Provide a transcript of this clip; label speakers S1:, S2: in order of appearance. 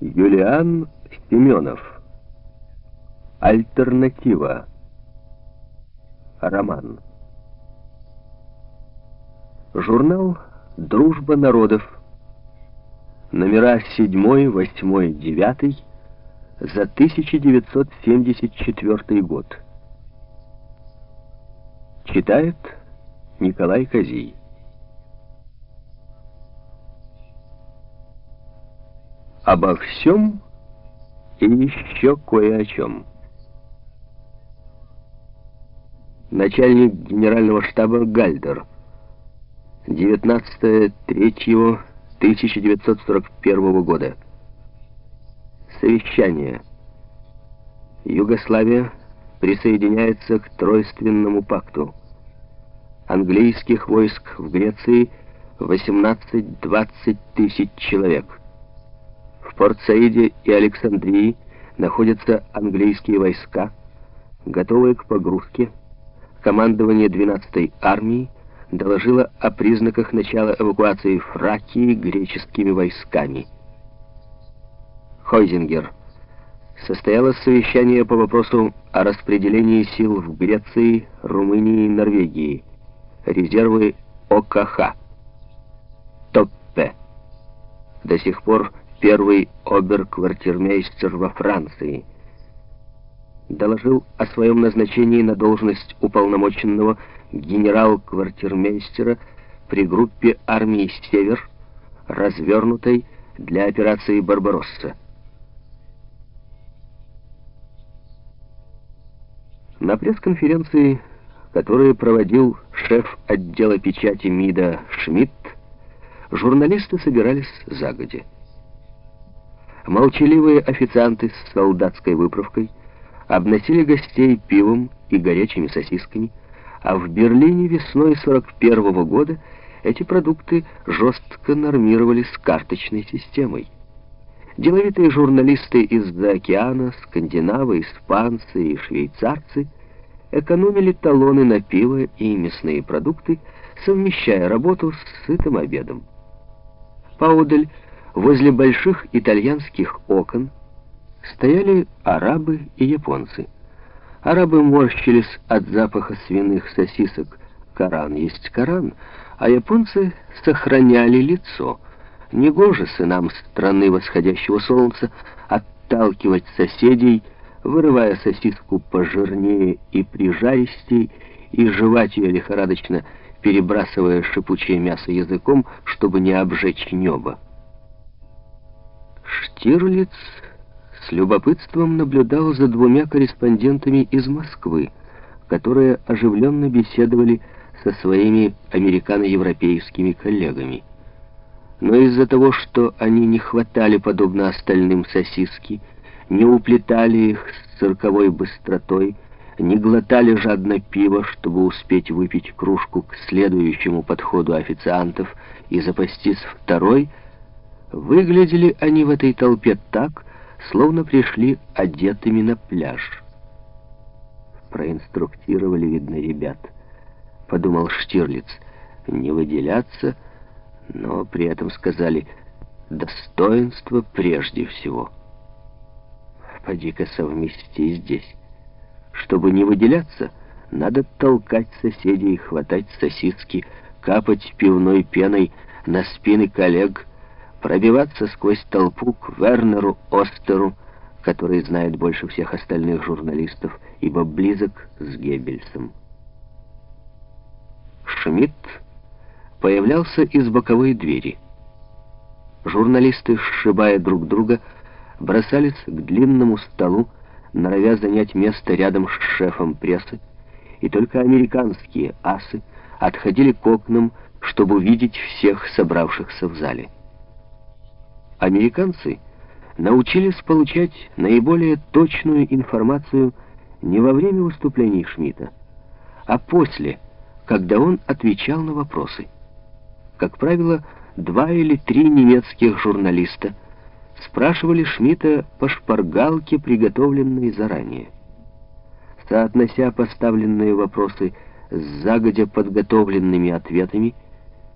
S1: Юлиан Семенов. Альтернатива. Роман. Журнал «Дружба народов». Номера 7, 8, 9 за 1974 год. Читает Николай Козий. Обо всем и еще кое о чем. Начальник генерального штаба Гальдер. 19.03.1941 года. Совещание. Югославия присоединяется к Тройственному пакту. Английских войск в Греции 18-20 тысяч человек. Порт-Саиде и Александрии находятся английские войска, готовые к погрузке. Командование 12-й армии доложило о признаках начала эвакуации Фракии греческими войсками. Хойзингер. Состоялось совещание по вопросу о распределении сил в Греции, Румынии и Норвегии. Резервы ОКХ. Топпе. До сих пор первый оберквартирмейстер во Франции. Доложил о своем назначении на должность уполномоченного генерал-квартирмейстера при группе армии «Север», развернутой для операции «Барбаросса». На пресс-конференции, которую проводил шеф отдела печати МИДа Шмидт, журналисты собирались загодя. Молчаливые официанты с солдатской выправкой обносили гостей пивом и горячими сосисками, а в Берлине весной 41 -го года эти продукты жестко нормировались карточной системой. Деловитые журналисты из-за океана, скандинавы, испанцы и швейцарцы экономили талоны на пиво и мясные продукты, совмещая работу с сытым обедом. Поодаль, возле больших итальянских окон, стояли арабы и японцы. Арабы морщились от запаха свиных сосисок. Коран есть Коран, а японцы сохраняли лицо. Негоже сынам страны восходящего солнца отталкивать соседей, вырывая сосиску пожирнее и прижаристей, и жевать ее лихорадочно, перебрасывая шипучее мясо языком, чтобы не обжечь небо. Штирлиц с любопытством наблюдал за двумя корреспондентами из Москвы, которые оживленно беседовали со своими американо-европейскими коллегами. Но из-за того, что они не хватали, подобно остальным, сосиски, не уплетали их с цирковой быстротой, не глотали жадно пиво, чтобы успеть выпить кружку к следующему подходу официантов и запастись второй, выглядели они в этой толпе так, словно пришли одетыми на пляж. Проинструктировали, видно, ребят, подумал Штирлиц, не выделяться, но при этом сказали «достоинство прежде всего». Поди-ка совмести здесь. Чтобы не выделяться, надо толкать соседей, хватать сосиски, капать пивной пеной на спины коллег, пробиваться сквозь толпу к Вернеру Остеру, который знает больше всех остальных журналистов, ибо близок с Геббельсом. Шмидт появлялся из боковой двери. Журналисты, сшибая друг друга, бросались к длинному столу, норовя занять место рядом с шефом прессы, и только американские асы отходили к окнам, чтобы увидеть всех собравшихся в зале. Американцы научились получать наиболее точную информацию не во время выступлений Шмидта, а после, когда он отвечал на вопросы. Как правило, два или три немецких журналиста спрашивали Шмидта по шпаргалке, приготовленной заранее. Соотнося поставленные вопросы с загодя подготовленными ответами,